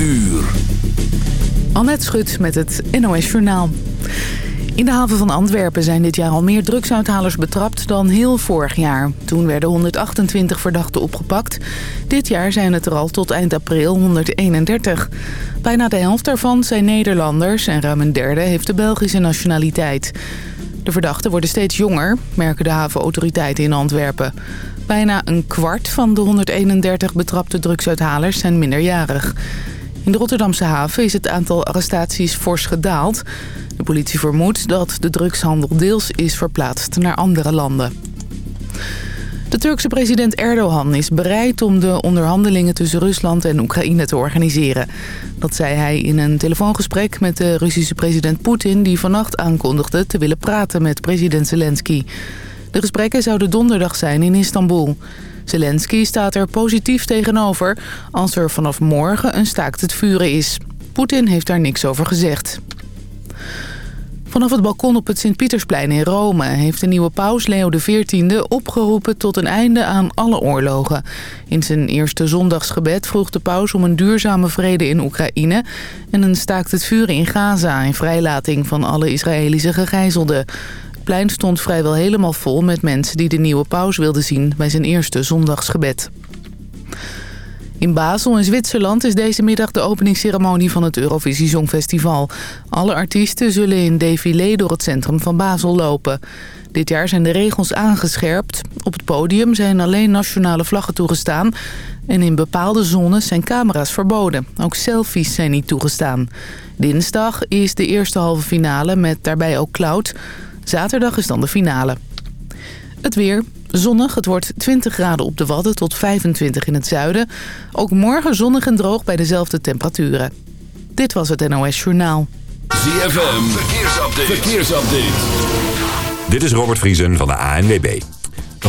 uur. Annette Schut met het NOS Journaal. In de haven van Antwerpen zijn dit jaar al meer drugsuithalers betrapt dan heel vorig jaar. Toen werden 128 verdachten opgepakt. Dit jaar zijn het er al tot eind april 131. Bijna de helft daarvan zijn Nederlanders en ruim een derde heeft de Belgische nationaliteit. De verdachten worden steeds jonger, merken de havenautoriteiten in Antwerpen. Bijna een kwart van de 131 betrapte drugsuithalers zijn minderjarig. In de Rotterdamse haven is het aantal arrestaties fors gedaald. De politie vermoedt dat de drugshandel deels is verplaatst naar andere landen. De Turkse president Erdogan is bereid om de onderhandelingen tussen Rusland en Oekraïne te organiseren. Dat zei hij in een telefoongesprek met de Russische president Poetin... die vannacht aankondigde te willen praten met president Zelensky. De gesprekken zouden donderdag zijn in Istanbul. Zelensky staat er positief tegenover als er vanaf morgen een staakt het vuren is. Poetin heeft daar niks over gezegd. Vanaf het balkon op het Sint-Pietersplein in Rome heeft de nieuwe paus Leo XIV opgeroepen tot een einde aan alle oorlogen. In zijn eerste zondagsgebed vroeg de paus om een duurzame vrede in Oekraïne en een staakt het vuren in Gaza en vrijlating van alle Israëlische gegijzelden. Plein stond vrijwel helemaal vol met mensen die de nieuwe paus wilden zien bij zijn eerste zondagsgebed. In Basel in Zwitserland is deze middag de openingsceremonie van het Eurovisie Songfestival. Alle artiesten zullen in défilé door het centrum van Basel lopen. Dit jaar zijn de regels aangescherpt. Op het podium zijn alleen nationale vlaggen toegestaan... en in bepaalde zones zijn camera's verboden. Ook selfies zijn niet toegestaan. Dinsdag is de eerste halve finale met daarbij ook Cloud. Zaterdag is dan de finale. Het weer. Zonnig, het wordt 20 graden op de Wadden tot 25 in het zuiden. Ook morgen zonnig en droog bij dezelfde temperaturen. Dit was het NOS Journaal. ZFM, verkeersupdate. verkeersupdate. Dit is Robert Vriesen van de ANWB.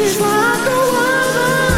She's like a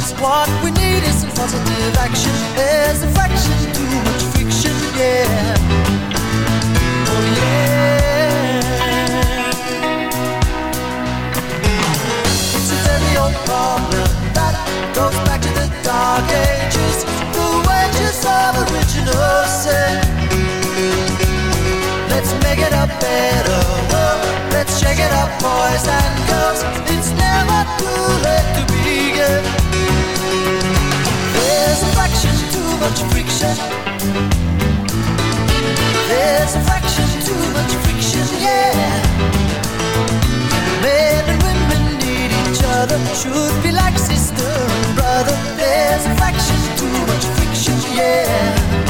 actions. What we need is some positive action. There's a fraction too much friction, yeah. Oh yeah. It's a very old problem that goes back to the dark ages, the wages of original sin. Let's make it a better world. Let's shake it up, boys and girls. It's never too late to begin fraction too much friction. There's a fraction too much friction, yeah. Men and women need each other, should be like sister and brother. There's a fraction too much friction, yeah.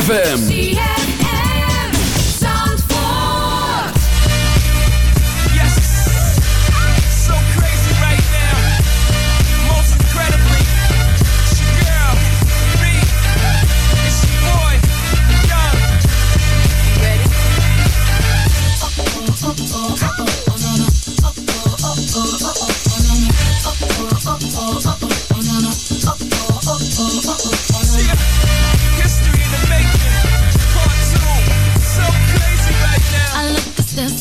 ZFM.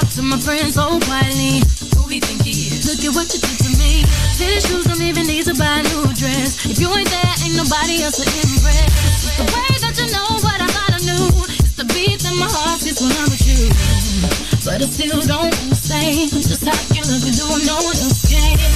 talk to my friends so quietly. Who he think he is? Look at what you did to me. City shoes don't even need to buy a new dress. If you ain't there, ain't nobody else to impress. It's the way that you know what I thought I knew. It's the beat in my heart since when I'm with you. But I still don't understand just how you look and do no one else can.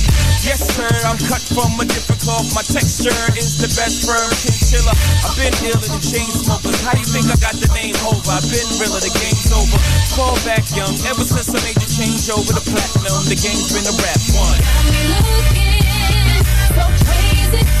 Yes, sir, I'm cut from a different cloth. My texture is the best firm chinchilla. I've been ill in the chain smokers. How do you think I got the name over? I've been real, the game's over. Fall back young, ever since I made the change over to platinum. The game's been a rap one. Got me looking so crazy.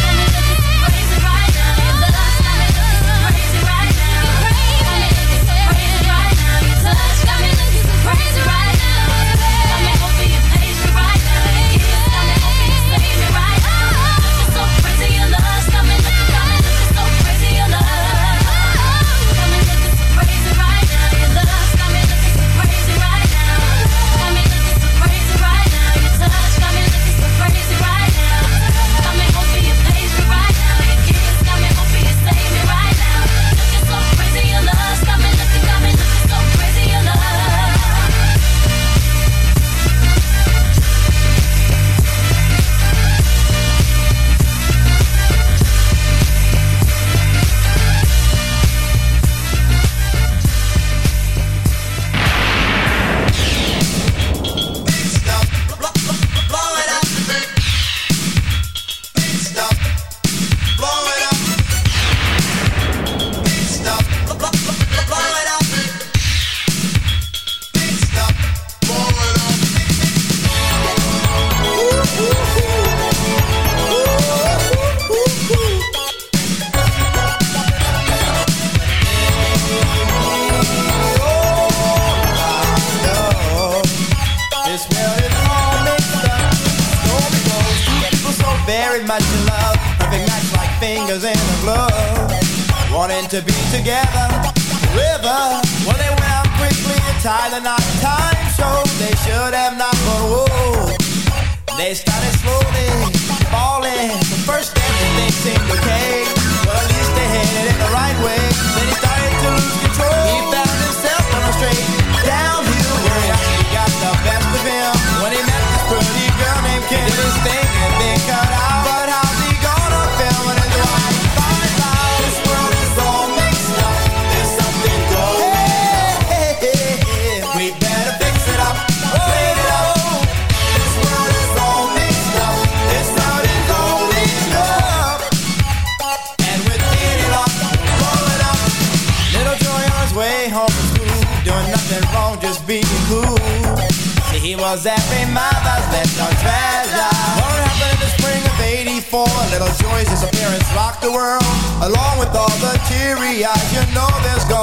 All the teary eyes. You know there's gonna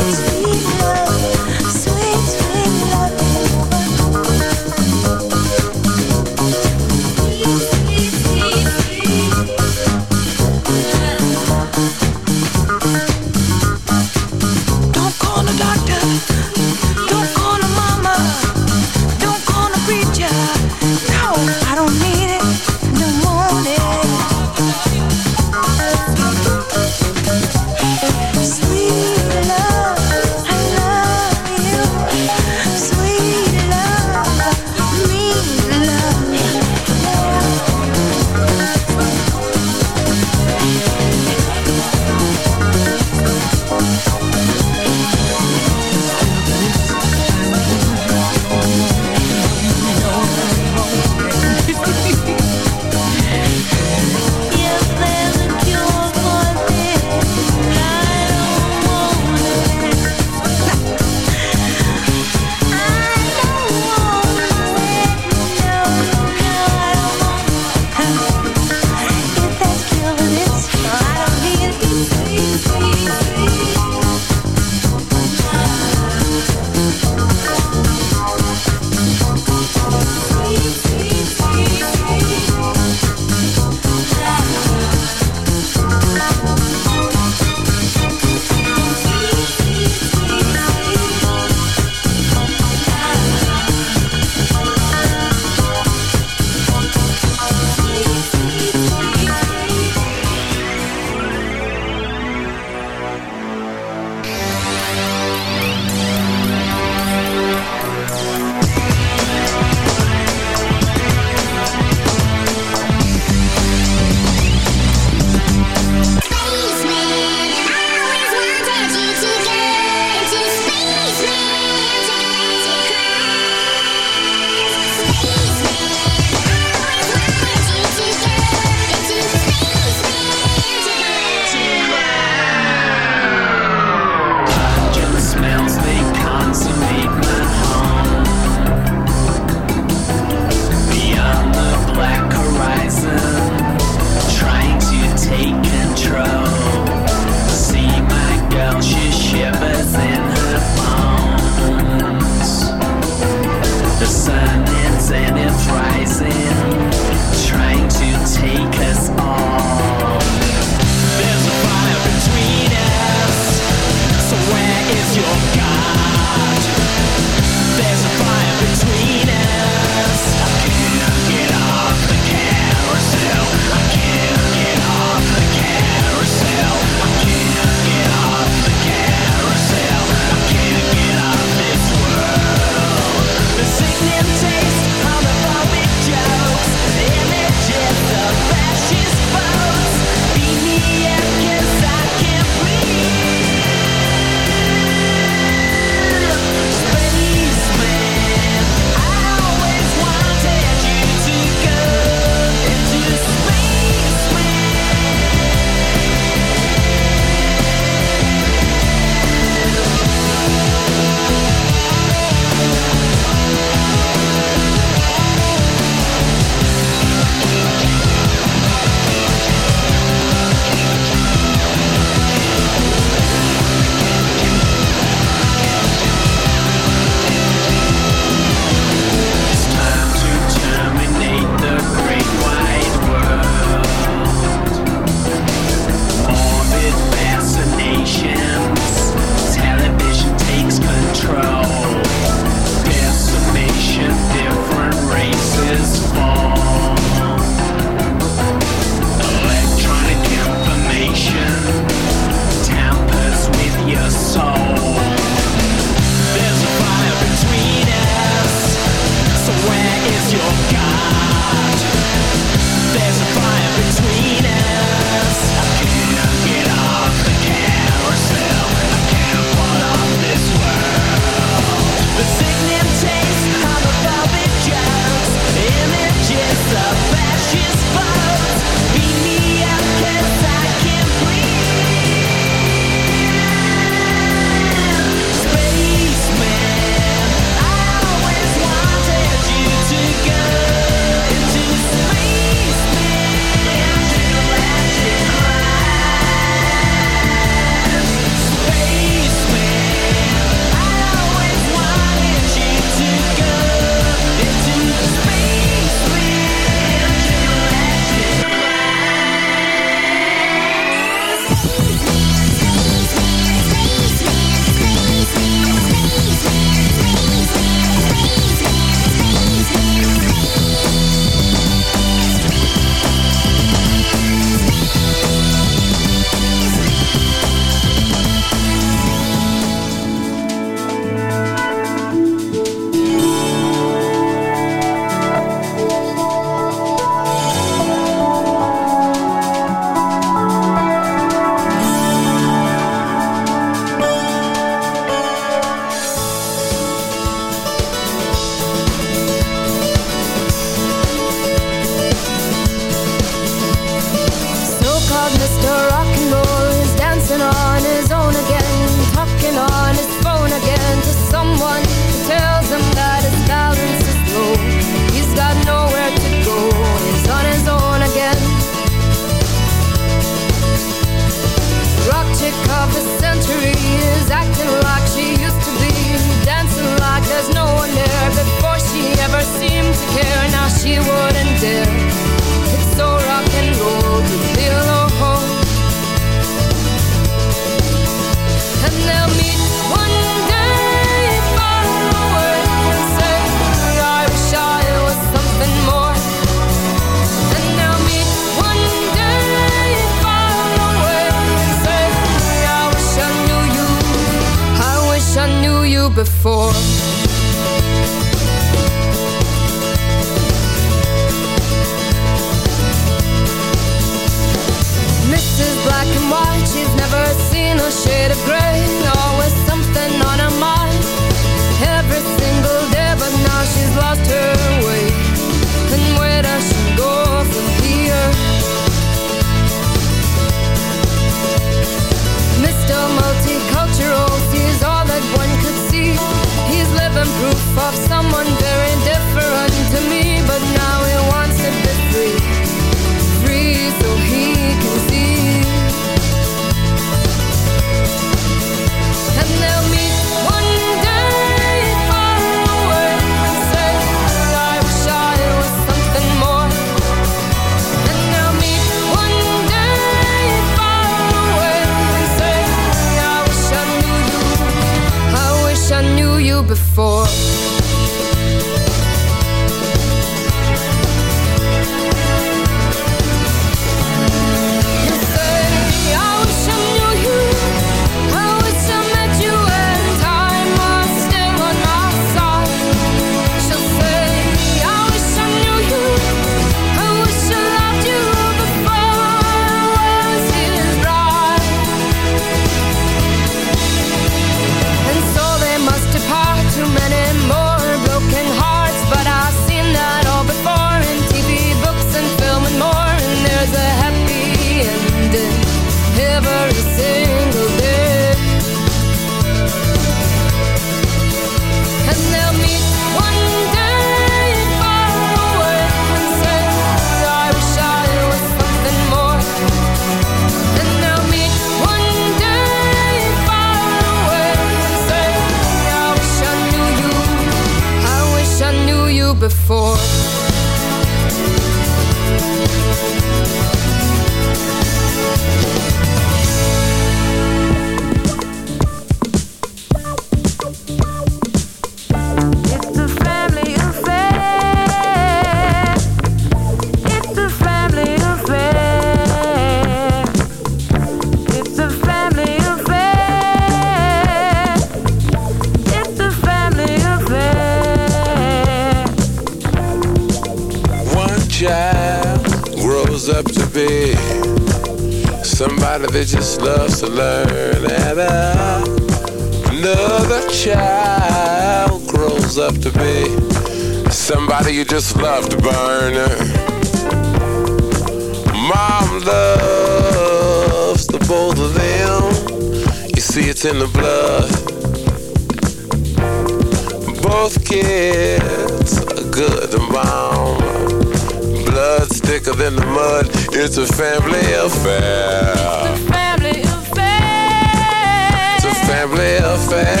forever.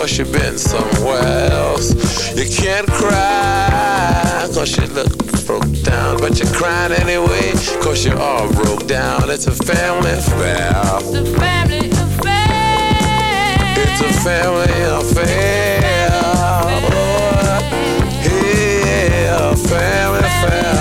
cause you been somewhere else. You can't cry cause you look broke down, but you're crying anyway cause you all broke down. It's a family affair. It's a family affair. It's a family affair. Yeah, family affair.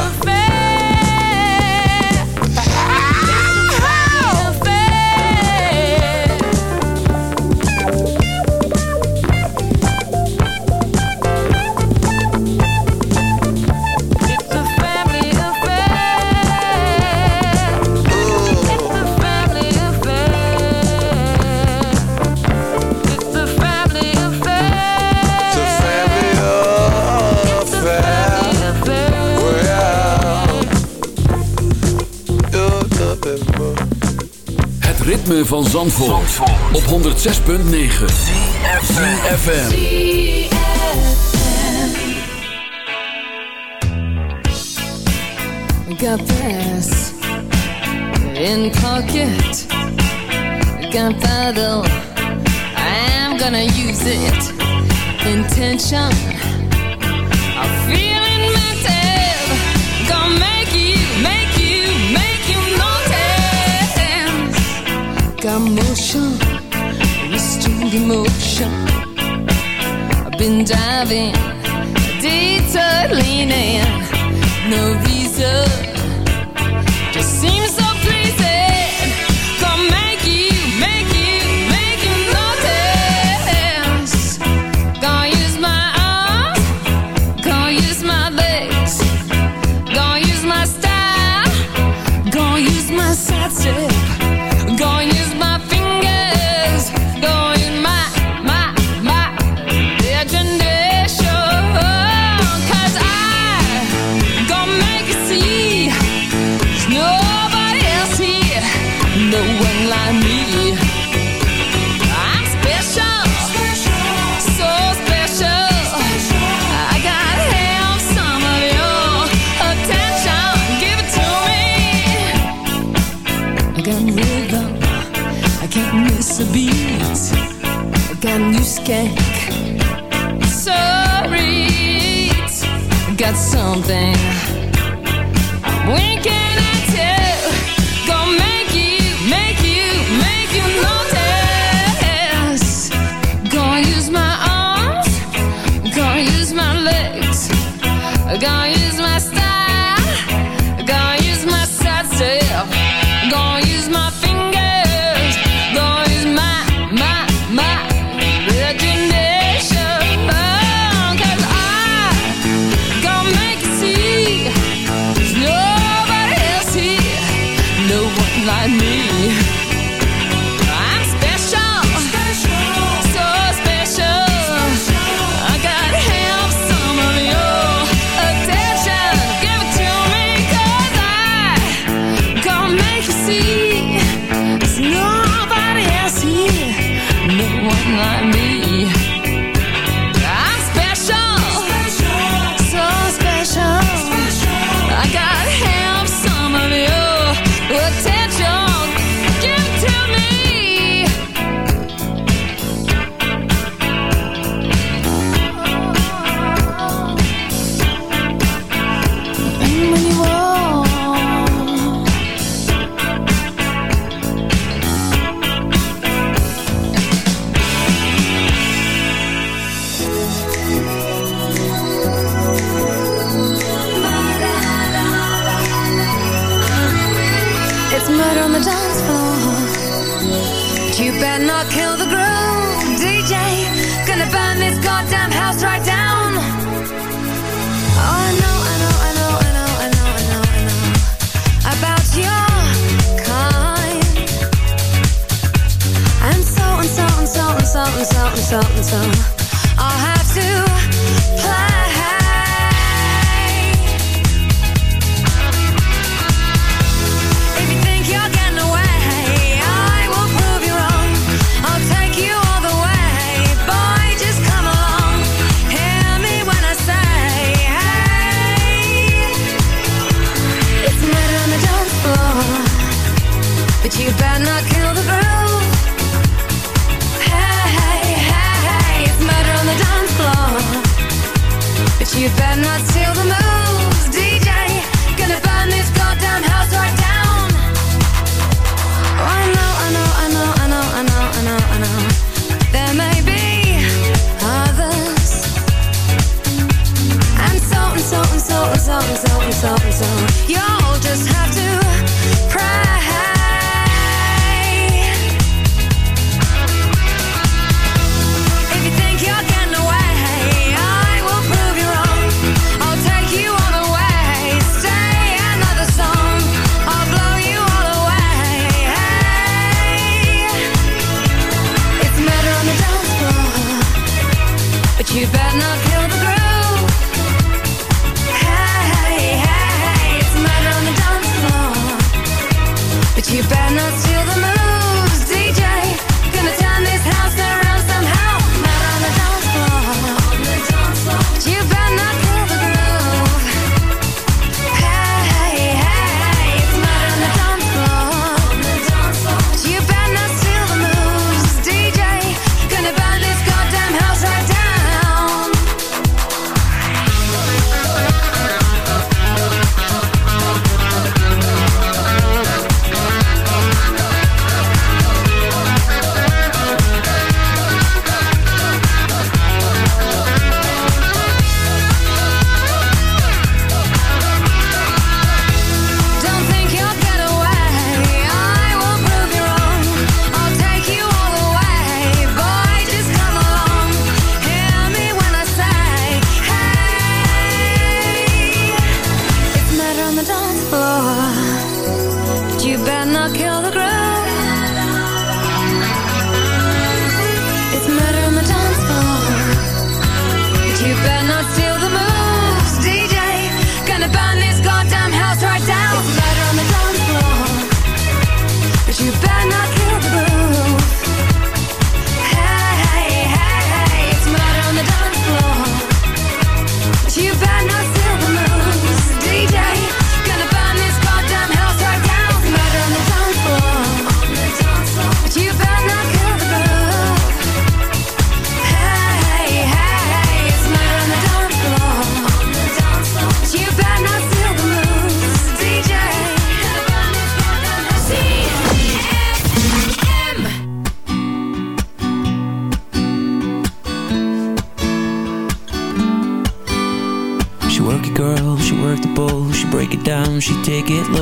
van Zandvoort, Zandvoort. op 106.9 CFFM Got this in pocket. Gunpowder I'm gonna use it. Intention. emotion. I've been diving, detour leaning, no reason.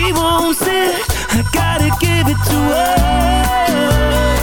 She won't sit. I gotta give it to her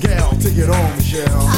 and take it on, Michelle.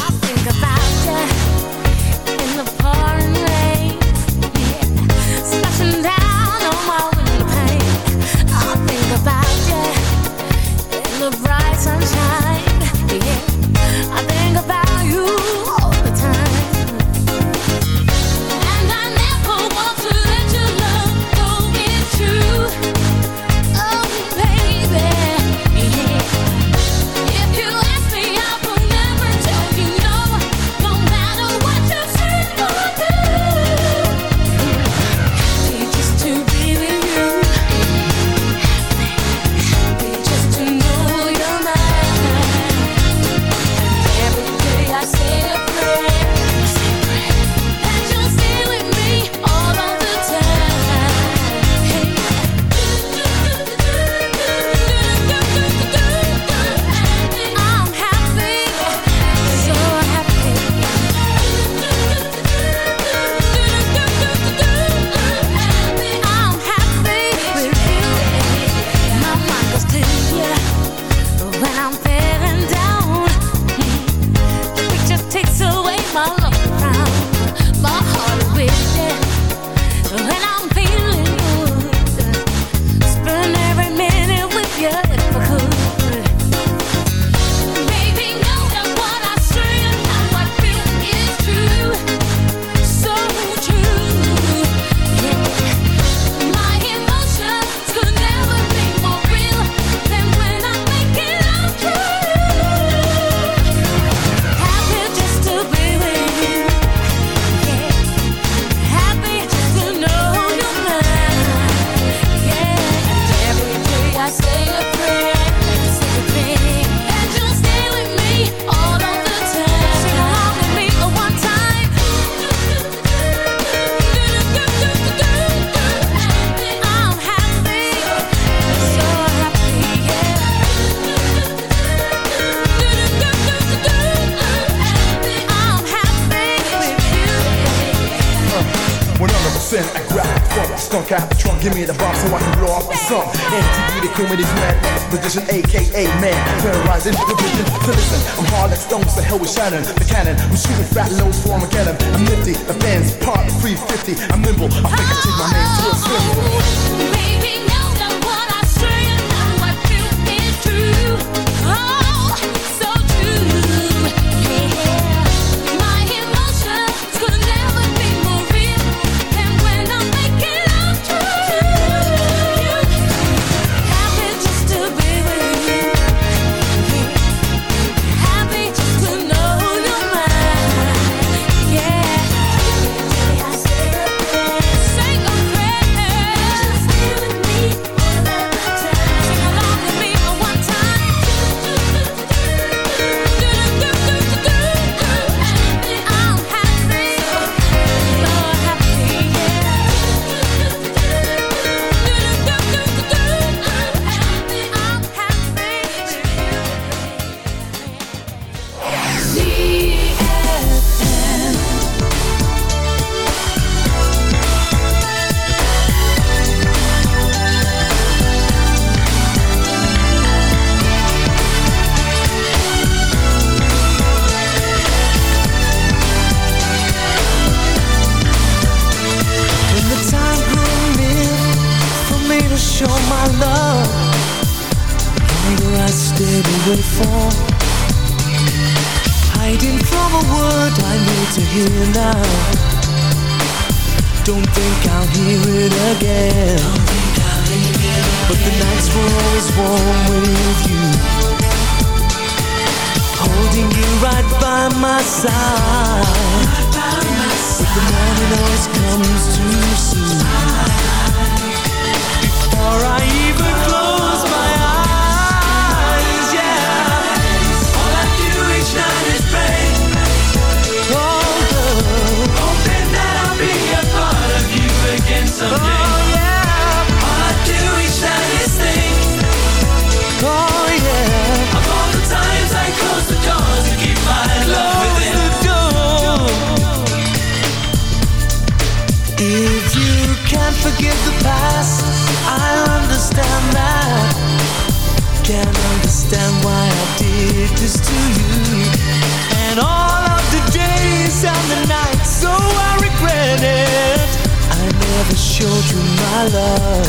my love. I love.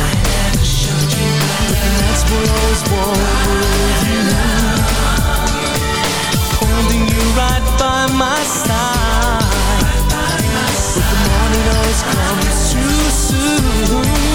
And that's what I was born with you. Holding you. Right by my side. But the morning always comes too soon.